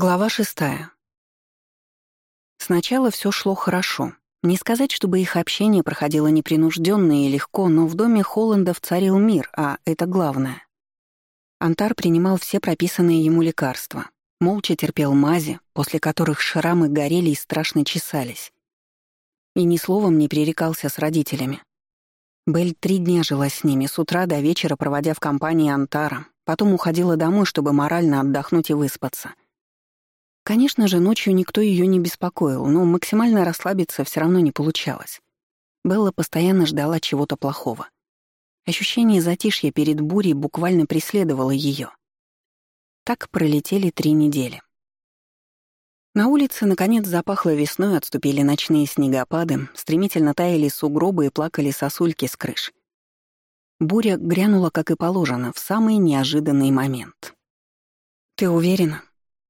Глава шестая. Сначала все шло хорошо. Не сказать, чтобы их общение проходило непринужденно и легко, но в доме Холландов царил мир, а это главное. Антар принимал все прописанные ему лекарства, молча терпел мази, после которых шрамы горели и страшно чесались. И ни словом не пререкался с родителями. Белль три дня жила с ними, с утра до вечера проводя в компании Антара, потом уходила домой, чтобы морально отдохнуть и выспаться — Конечно же, ночью никто ее не беспокоил, но максимально расслабиться все равно не получалось. Белла постоянно ждала чего-то плохого. Ощущение затишья перед бурей буквально преследовало ее. Так пролетели три недели. На улице, наконец, запахло весной, отступили ночные снегопады, стремительно таяли сугробы и плакали сосульки с крыш. Буря грянула, как и положено, в самый неожиданный момент. «Ты уверена?»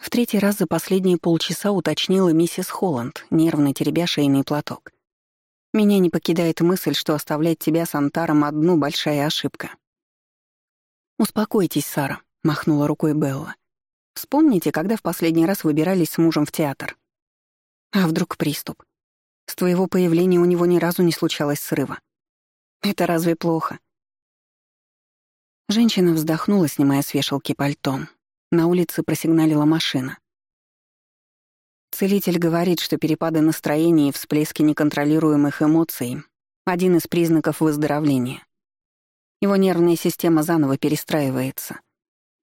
В третий раз за последние полчаса уточнила миссис Холланд, нервно теребя шейный платок. «Меня не покидает мысль, что оставлять тебя с Антаром одну большая ошибка». «Успокойтесь, Сара», — махнула рукой Белла. «Вспомните, когда в последний раз выбирались с мужем в театр? А вдруг приступ? С твоего появления у него ни разу не случалось срыва. Это разве плохо?» Женщина вздохнула, снимая с вешалки пальто. На улице просигналила машина. Целитель говорит, что перепады настроения и всплески неконтролируемых эмоций — один из признаков выздоровления. Его нервная система заново перестраивается,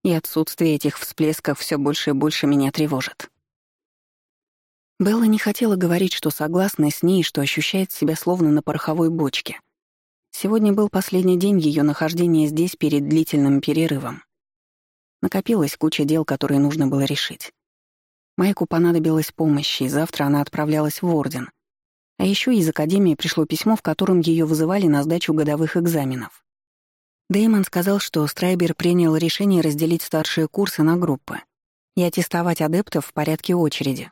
и отсутствие этих всплесков все больше и больше меня тревожит. Белла не хотела говорить, что согласна с ней, что ощущает себя словно на пороховой бочке. Сегодня был последний день ее нахождения здесь перед длительным перерывом. Накопилась куча дел, которые нужно было решить. Майку понадобилась помощь, и завтра она отправлялась в Орден. А еще из Академии пришло письмо, в котором ее вызывали на сдачу годовых экзаменов. Дэймон сказал, что Страйбер принял решение разделить старшие курсы на группы и аттестовать адептов в порядке очереди.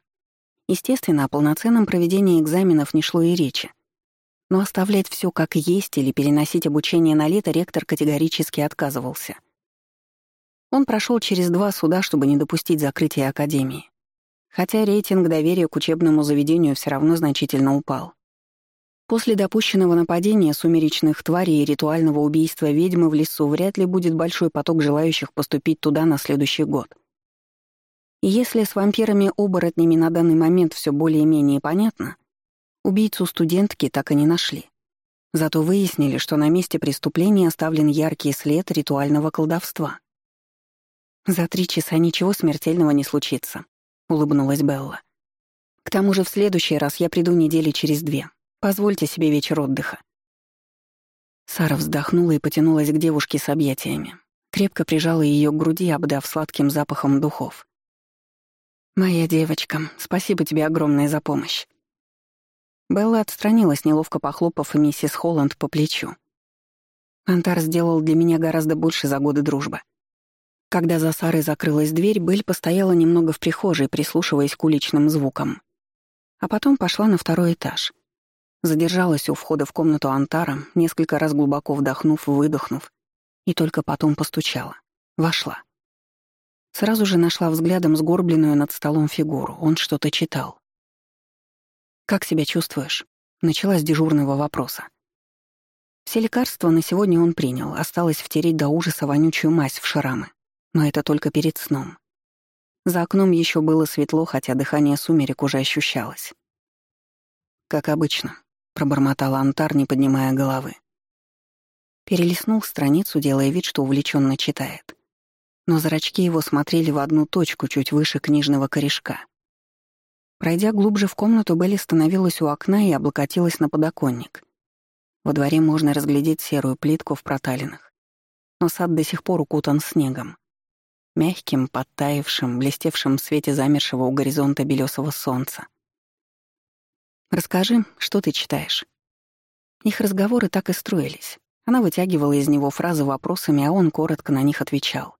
Естественно, о полноценном проведении экзаменов не шло и речи. Но оставлять все как есть или переносить обучение на лето ректор категорически отказывался. Он прошел через два суда, чтобы не допустить закрытия Академии. Хотя рейтинг доверия к учебному заведению все равно значительно упал. После допущенного нападения сумеречных тварей и ритуального убийства ведьмы в лесу вряд ли будет большой поток желающих поступить туда на следующий год. И если с вампирами-оборотнями на данный момент все более-менее понятно, убийцу студентки так и не нашли. Зато выяснили, что на месте преступления оставлен яркий след ритуального колдовства — «За три часа ничего смертельного не случится», — улыбнулась Белла. «К тому же в следующий раз я приду недели через две. Позвольте себе вечер отдыха». Сара вздохнула и потянулась к девушке с объятиями. Крепко прижала ее к груди, обдав сладким запахом духов. «Моя девочка, спасибо тебе огромное за помощь». Белла отстранилась, неловко похлопав миссис Холланд по плечу. «Антар сделал для меня гораздо больше за годы дружбы. Когда за Сарой закрылась дверь, Белль постояла немного в прихожей, прислушиваясь к уличным звукам. А потом пошла на второй этаж. Задержалась у входа в комнату Антара, несколько раз глубоко вдохнув, выдохнув, и только потом постучала. Вошла. Сразу же нашла взглядом сгорбленную над столом фигуру. Он что-то читал. «Как себя чувствуешь?» Начала с дежурного вопроса. Все лекарства на сегодня он принял, осталось втереть до ужаса вонючую мазь в шрамы но это только перед сном. За окном еще было светло, хотя дыхание сумерек уже ощущалось. «Как обычно», — пробормотал Антар, не поднимая головы. Перелистнул страницу, делая вид, что увлеченно читает. Но зрачки его смотрели в одну точку, чуть выше книжного корешка. Пройдя глубже в комнату, Белли становилась у окна и облокотилась на подоконник. Во дворе можно разглядеть серую плитку в проталинах. Но сад до сих пор укутан снегом мягким, подтаявшим, блестевшим в свете замершего у горизонта белесого солнца. «Расскажи, что ты читаешь?» Их разговоры так и строились. Она вытягивала из него фразы вопросами, а он коротко на них отвечал.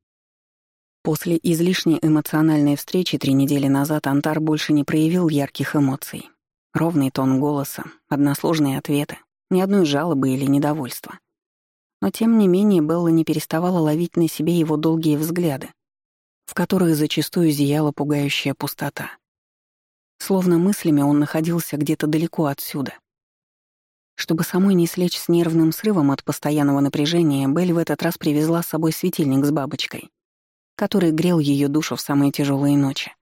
После излишне эмоциональной встречи три недели назад Антар больше не проявил ярких эмоций. Ровный тон голоса, односложные ответы, ни одной жалобы или недовольства. Но тем не менее Белла не переставала ловить на себе его долгие взгляды, в которых зачастую зияла пугающая пустота. Словно мыслями он находился где-то далеко отсюда. Чтобы самой не слечь с нервным срывом от постоянного напряжения, Белль в этот раз привезла с собой светильник с бабочкой, который грел ее душу в самые тяжелые ночи.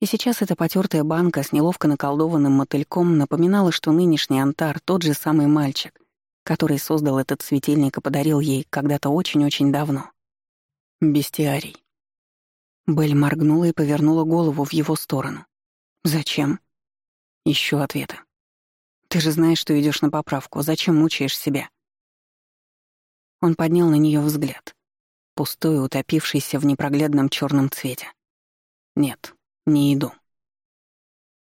И сейчас эта потертая банка с неловко наколдованным мотыльком напоминала, что нынешний Антар — тот же самый мальчик, который создал этот светильник и подарил ей когда-то очень-очень давно. Бестиарий. Белль моргнула и повернула голову в его сторону. «Зачем?» Еще ответы. «Ты же знаешь, что идешь на поправку. Зачем мучаешь себя?» Он поднял на нее взгляд, пустой, утопившийся в непроглядном черном цвете. «Нет, не иду».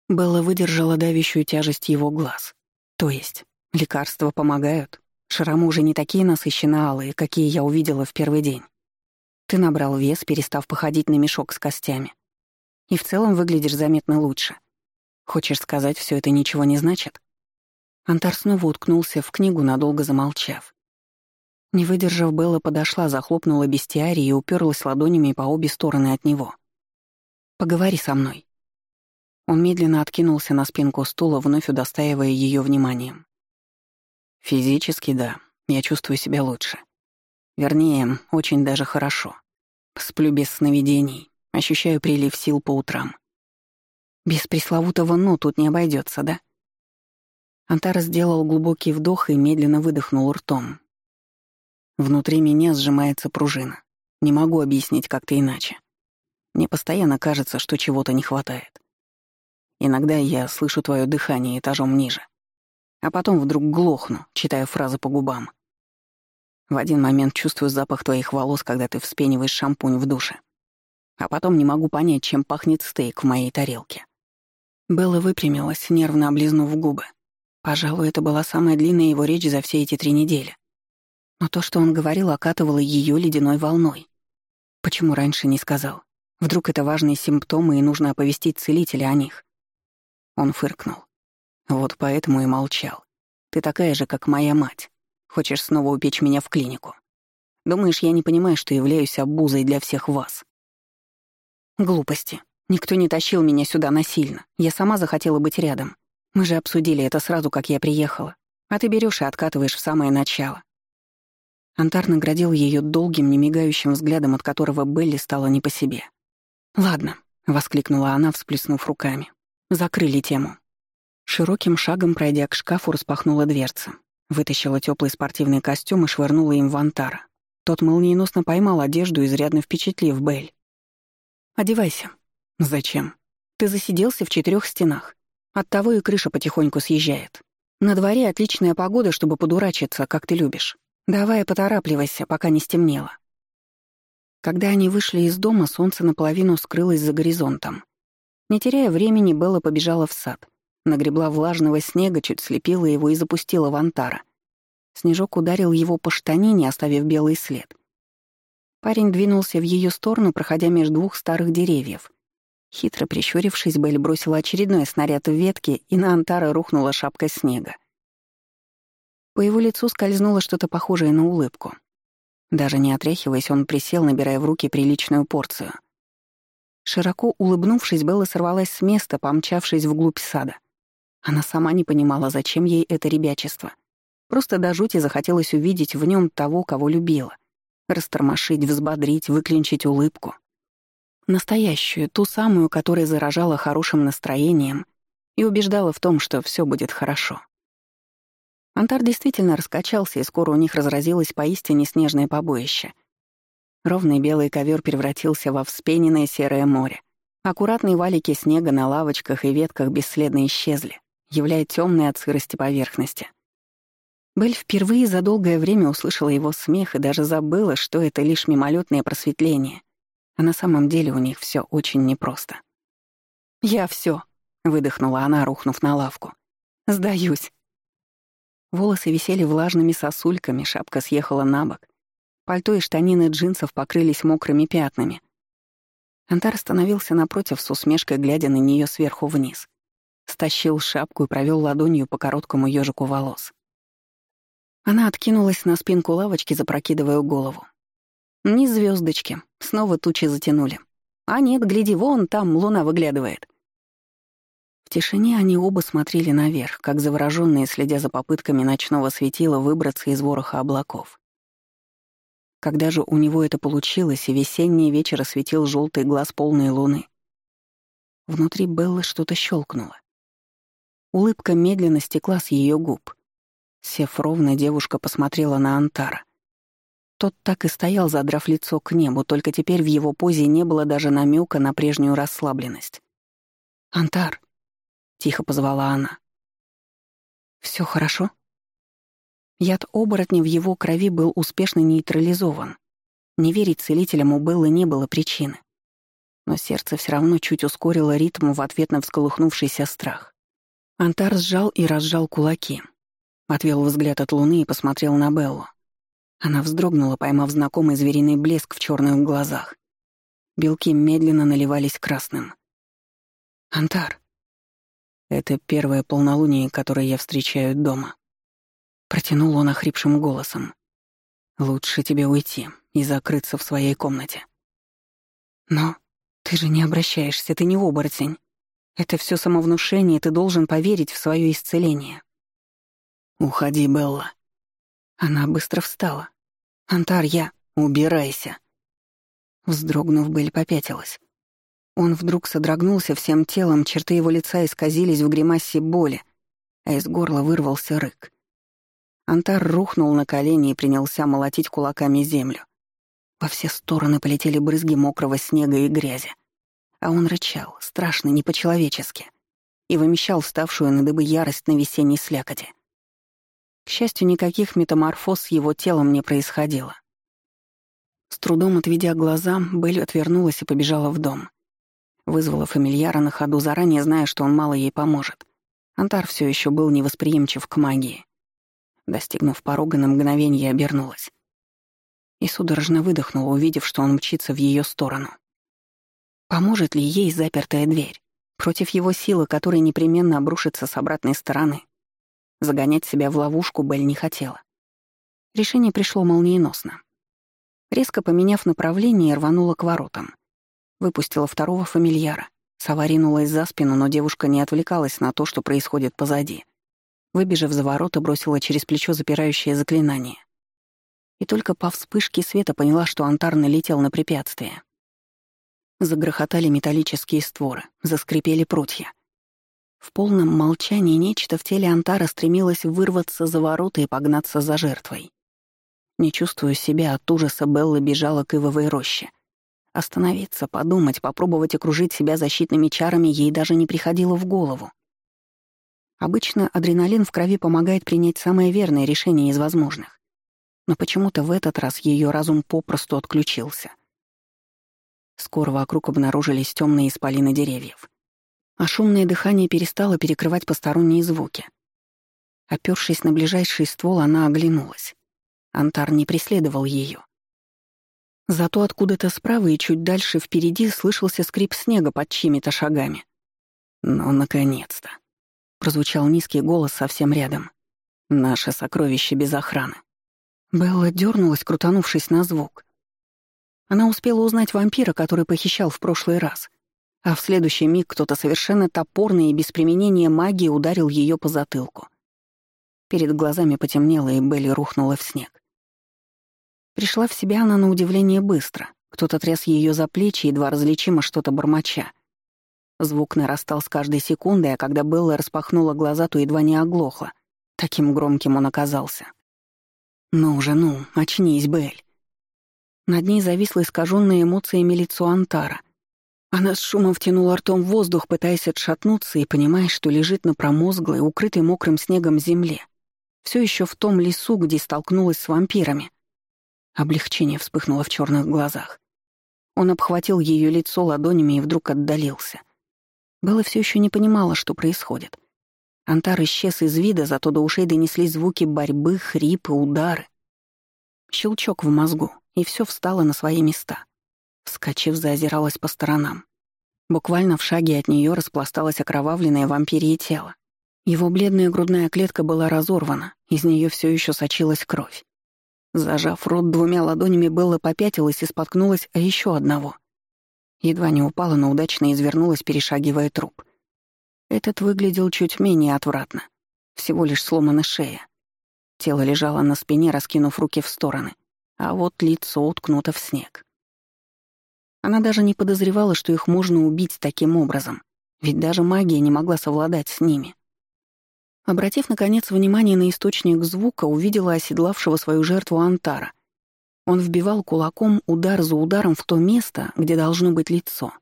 Белла выдержала давящую тяжесть его глаз. То есть, лекарства помогают? Шрамы уже не такие насыщенно алые, какие я увидела в первый день. Ты набрал вес, перестав походить на мешок с костями. И в целом выглядишь заметно лучше. Хочешь сказать, все это ничего не значит? Антар снова уткнулся в книгу, надолго замолчав. Не выдержав, Белла подошла, захлопнула бестиарий и уперлась ладонями по обе стороны от него. «Поговори со мной». Он медленно откинулся на спинку стула, вновь удостаивая ее вниманием. «Физически, да, я чувствую себя лучше. Вернее, очень даже хорошо. Сплю без сновидений, ощущаю прилив сил по утрам. Без пресловутого «но» тут не обойдется, да? Антар сделал глубокий вдох и медленно выдохнул ртом. Внутри меня сжимается пружина. Не могу объяснить как-то иначе. Мне постоянно кажется, что чего-то не хватает. Иногда я слышу твое дыхание этажом ниже. А потом вдруг глохну, читая фразы по губам. В один момент чувствую запах твоих волос, когда ты вспениваешь шампунь в душе. А потом не могу понять, чем пахнет стейк в моей тарелке. Белла выпрямилась, нервно облизнув губы. Пожалуй, это была самая длинная его речь за все эти три недели. Но то, что он говорил, окатывало ее ледяной волной. Почему раньше не сказал? Вдруг это важные симптомы, и нужно оповестить целителя о них? Он фыркнул. Вот поэтому и молчал. Ты такая же, как моя мать. Хочешь снова упечь меня в клинику? Думаешь, я не понимаю, что являюсь обузой для всех вас? Глупости. Никто не тащил меня сюда насильно. Я сама захотела быть рядом. Мы же обсудили это сразу, как я приехала. А ты берешь и откатываешь в самое начало. Антар наградил ее долгим, немигающим взглядом, от которого Белли стало не по себе. «Ладно», — воскликнула она, всплеснув руками. «Закрыли тему». Широким шагом, пройдя к шкафу, распахнула дверца. Вытащила теплый спортивный костюм и швырнула им в Антара. Тот молниеносно поймал одежду, изрядно впечатлив Бель. «Одевайся». «Зачем?» «Ты засиделся в четырех стенах. Оттого и крыша потихоньку съезжает. На дворе отличная погода, чтобы подурачиться, как ты любишь. Давай поторапливайся, пока не стемнело». Когда они вышли из дома, солнце наполовину скрылось за горизонтом. Не теряя времени, Белла побежала в сад — Нагребла влажного снега, чуть слепила его и запустила в антара. Снежок ударил его по штанине, оставив белый след. Парень двинулся в ее сторону, проходя между двух старых деревьев. Хитро прищурившись, Белль бросила очередной снаряд в ветки, и на Антара рухнула шапка снега. По его лицу скользнуло что-то похожее на улыбку. Даже не отряхиваясь, он присел, набирая в руки приличную порцию. Широко улыбнувшись, Белла сорвалась с места, помчавшись вглубь сада. Она сама не понимала, зачем ей это ребячество. Просто до жути захотелось увидеть в нем того, кого любила. Растормошить, взбодрить, выклинчить улыбку. Настоящую, ту самую, которая заражала хорошим настроением и убеждала в том, что все будет хорошо. Антар действительно раскачался, и скоро у них разразилось поистине снежное побоище. Ровный белый ковер превратился во вспененное серое море. Аккуратные валики снега на лавочках и ветках бесследно исчезли являя темной от сырости поверхности. Белль впервые за долгое время услышала его смех и даже забыла, что это лишь мимолетное просветление, а на самом деле у них все очень непросто. «Я все, выдохнула она, рухнув на лавку. «Сдаюсь». Волосы висели влажными сосульками, шапка съехала на бок. Пальто и штанины джинсов покрылись мокрыми пятнами. Антар остановился напротив с усмешкой, глядя на нее сверху вниз. Стащил шапку и провел ладонью по короткому ежику волос. Она откинулась на спинку лавочки, запрокидывая голову. Ни звездочки, снова тучи затянули. А нет, гляди, вон там луна выглядывает. В тишине они оба смотрели наверх, как завороженные, следя за попытками ночного светила выбраться из вороха облаков. Когда же у него это получилось, и весенний вечер осветил желтый глаз полной луны, внутри Беллы что-то щелкнуло. Улыбка медленно стекла с ее губ. Сев ровно, девушка посмотрела на Антара. Тот так и стоял, задрав лицо к небу, только теперь в его позе не было даже намека на прежнюю расслабленность. «Антар!» — тихо позвала она. Все хорошо?» Яд оборотня в его крови был успешно нейтрализован. Не верить целителям у Беллы не было причины. Но сердце все равно чуть ускорило ритм в ответ на всколыхнувшийся страх. Антар сжал и разжал кулаки. Отвел взгляд от луны и посмотрел на Беллу. Она вздрогнула, поймав знакомый звериный блеск в черных глазах. Белки медленно наливались красным. «Антар», это первое полнолуние, которое я встречаю дома. Протянул он охрипшим голосом. Лучше тебе уйти и закрыться в своей комнате. Но ты же не обращаешься, ты не оборотень. Это все самовнушение, ты должен поверить в свое исцеление. Уходи, Белла. Она быстро встала. Антар, я... Убирайся. Вздрогнув, Белль попятилась. Он вдруг содрогнулся всем телом, черты его лица исказились в гримасе боли, а из горла вырвался рык. Антар рухнул на колени и принялся молотить кулаками землю. Во все стороны полетели брызги мокрого снега и грязи. А он рычал, страшно, не по-человечески, и вымещал вставшую на дыбы ярость на весенней слякоти. К счастью, никаких метаморфоз с его телом не происходило. С трудом отведя глаза, Белль отвернулась и побежала в дом. Вызвала фамильяра на ходу, заранее зная, что он мало ей поможет. Антар все еще был невосприимчив к магии. Достигнув порога, на мгновение обернулась. И судорожно выдохнула, увидев, что он мчится в ее сторону. Поможет ли ей запертая дверь? Против его силы, которая непременно обрушится с обратной стороны. Загонять себя в ловушку Белль не хотела. Решение пришло молниеносно. Резко поменяв направление, рванула к воротам. Выпустила второго фамильяра. Сова ринулась за спину, но девушка не отвлекалась на то, что происходит позади. Выбежав за ворота, бросила через плечо запирающее заклинание. И только по вспышке света поняла, что антар налетел на препятствие. Загрохотали металлические створы, заскрипели прутья. В полном молчании нечто в теле Антара стремилось вырваться за ворота и погнаться за жертвой. Не чувствуя себя от ужаса, Белла бежала к ивовой роще. Остановиться, подумать, попробовать окружить себя защитными чарами ей даже не приходило в голову. Обычно адреналин в крови помогает принять самое верное решение из возможных. Но почему-то в этот раз ее разум попросту отключился. Скоро вокруг обнаружились темные исполины деревьев. А шумное дыхание перестало перекрывать посторонние звуки. Опершись на ближайший ствол, она оглянулась. Антар не преследовал ее. Зато откуда-то справа и чуть дальше впереди слышался скрип снега под чьими-то шагами. «Ну, наконец-то!» — прозвучал низкий голос совсем рядом. «Наше сокровище без охраны». Белла дернулась, крутанувшись на звук. Она успела узнать вампира, который похищал в прошлый раз. А в следующий миг кто-то совершенно топорный и без применения магии ударил ее по затылку. Перед глазами потемнело, и Белли рухнула в снег. Пришла в себя она на удивление быстро. Кто-то тряс ее за плечи, едва различимо что-то бормоча. Звук нарастал с каждой секундой, а когда Белла распахнула глаза, то едва не оглохла. Таким громким он оказался. «Ну уже, ну, очнись, Белль». Над ней зависло искаженное эмоциями лицо Антара. Она с шумом втянула ртом воздух, пытаясь отшатнуться и понимая, что лежит на промозглой, укрытой мокрым снегом земле. Все еще в том лесу, где столкнулась с вампирами. Облегчение вспыхнуло в черных глазах. Он обхватил ее лицо ладонями и вдруг отдалился. Белла все еще не понимала, что происходит. Антар исчез из вида, зато до ушей донеслись звуки борьбы, хрипы, удары. Щелчок в мозгу, и все встало на свои места. Вскочив, заозиралась по сторонам. Буквально в шаге от нее распласталось окровавленное вампирье тело. Его бледная грудная клетка была разорвана, из нее все еще сочилась кровь. Зажав рот двумя ладонями, Белла попятилась и споткнулась о еще одного. Едва не упала, но удачно извернулась, перешагивая труп. Этот выглядел чуть менее отвратно. Всего лишь сломана шея. Тело лежало на спине, раскинув руки в стороны, а вот лицо уткнуто в снег. Она даже не подозревала, что их можно убить таким образом, ведь даже магия не могла совладать с ними. Обратив, наконец, внимание на источник звука, увидела оседлавшего свою жертву Антара. Он вбивал кулаком удар за ударом в то место, где должно быть лицо.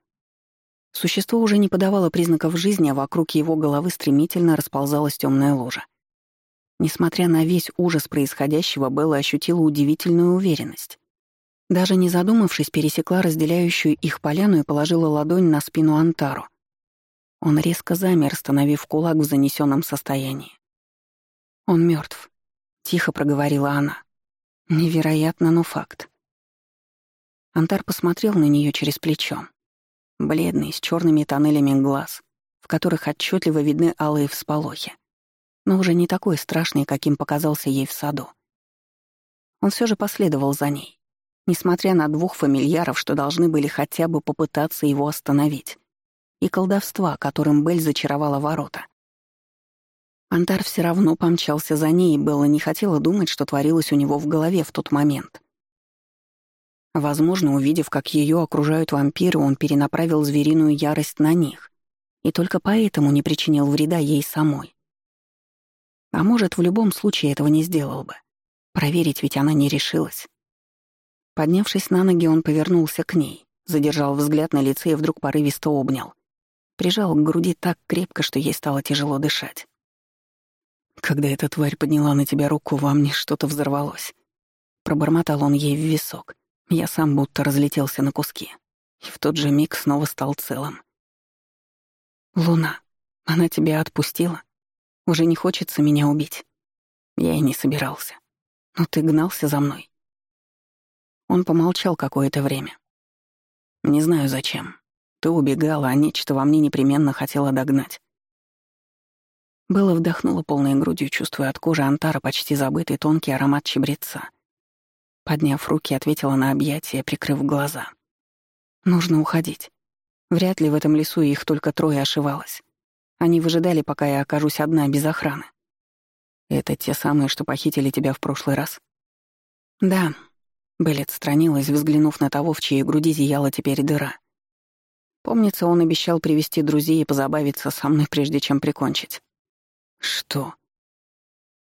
Существо уже не подавало признаков жизни, а вокруг его головы стремительно расползалась темная ложа. Несмотря на весь ужас происходящего, Белла ощутила удивительную уверенность. Даже не задумавшись, пересекла разделяющую их поляну и положила ладонь на спину Антару. Он резко замер, становив кулак в занесенном состоянии. «Он мертв, тихо проговорила она. «Невероятно, но факт». Антар посмотрел на нее через плечо. Бледный, с черными тоннелями глаз, в которых отчетливо видны алые всполохи но уже не такой страшный, каким показался ей в саду. Он все же последовал за ней, несмотря на двух фамильяров, что должны были хотя бы попытаться его остановить, и колдовства, которым Бель зачаровала ворота. Антар все равно помчался за ней, и Белла не хотела думать, что творилось у него в голове в тот момент. Возможно, увидев, как ее окружают вампиры, он перенаправил звериную ярость на них, и только поэтому не причинил вреда ей самой. А может, в любом случае этого не сделал бы. Проверить ведь она не решилась. Поднявшись на ноги, он повернулся к ней, задержал взгляд на лице и вдруг порывисто обнял. Прижал к груди так крепко, что ей стало тяжело дышать. «Когда эта тварь подняла на тебя руку, во мне что-то взорвалось». Пробормотал он ей в висок. Я сам будто разлетелся на куски. И в тот же миг снова стал целым. «Луна, она тебя отпустила?» Уже не хочется меня убить. Я и не собирался. Но ты гнался за мной. Он помолчал какое-то время. Не знаю зачем. Ты убегала, а нечто во мне непременно хотела догнать. Было вдохнула полной грудью, чувствуя от кожи Антара почти забытый тонкий аромат чебреца. Подняв руки, ответила на объятия, прикрыв глаза. Нужно уходить. Вряд ли в этом лесу их только трое ошивалось. Они выжидали, пока я окажусь одна, без охраны. Это те самые, что похитили тебя в прошлый раз? Да. Белль отстранилась, взглянув на того, в чьей груди зияла теперь дыра. Помнится, он обещал привести друзей и позабавиться со мной, прежде чем прикончить. Что?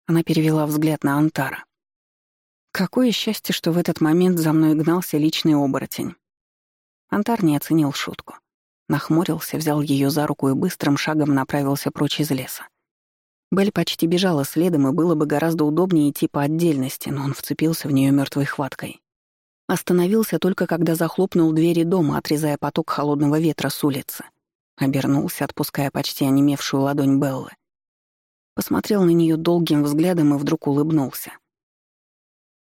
Она перевела взгляд на Антара. Какое счастье, что в этот момент за мной гнался личный оборотень. Антар не оценил шутку. Нахмурился, взял ее за руку и быстрым шагом направился прочь из леса. Белль почти бежала следом, и было бы гораздо удобнее идти по отдельности, но он вцепился в нее мертвой хваткой. Остановился только когда захлопнул двери дома, отрезая поток холодного ветра с улицы. Обернулся, отпуская почти онемевшую ладонь Беллы. Посмотрел на нее долгим взглядом и вдруг улыбнулся.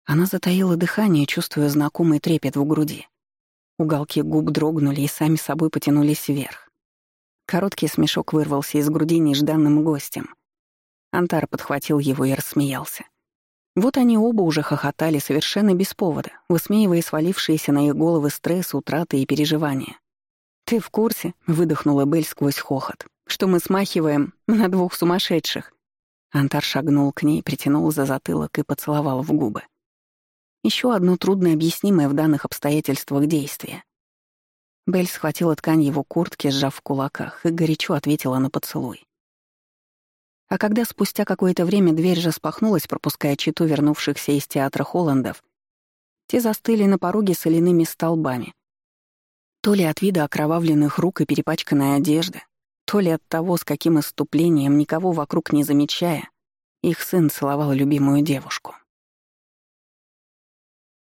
Она затаила дыхание, чувствуя знакомый трепет в груди. Уголки губ дрогнули и сами собой потянулись вверх. Короткий смешок вырвался из груди нежданным гостем. Антар подхватил его и рассмеялся. Вот они оба уже хохотали совершенно без повода, высмеивая свалившиеся на их головы стресс, утраты и переживания. «Ты в курсе?» — выдохнула Бель сквозь хохот. «Что мы смахиваем на двух сумасшедших?» Антар шагнул к ней, притянул за затылок и поцеловал в губы. Еще одно труднообъяснимое в данных обстоятельствах действие. Белль схватила ткань его куртки, сжав в кулаках, и горячо ответила на поцелуй. А когда спустя какое-то время дверь распахнулась, пропуская читу вернувшихся из театра Холландов, те застыли на пороге соляными столбами. То ли от вида окровавленных рук и перепачканной одежды, то ли от того, с каким иступлением, никого вокруг не замечая, их сын целовал любимую девушку.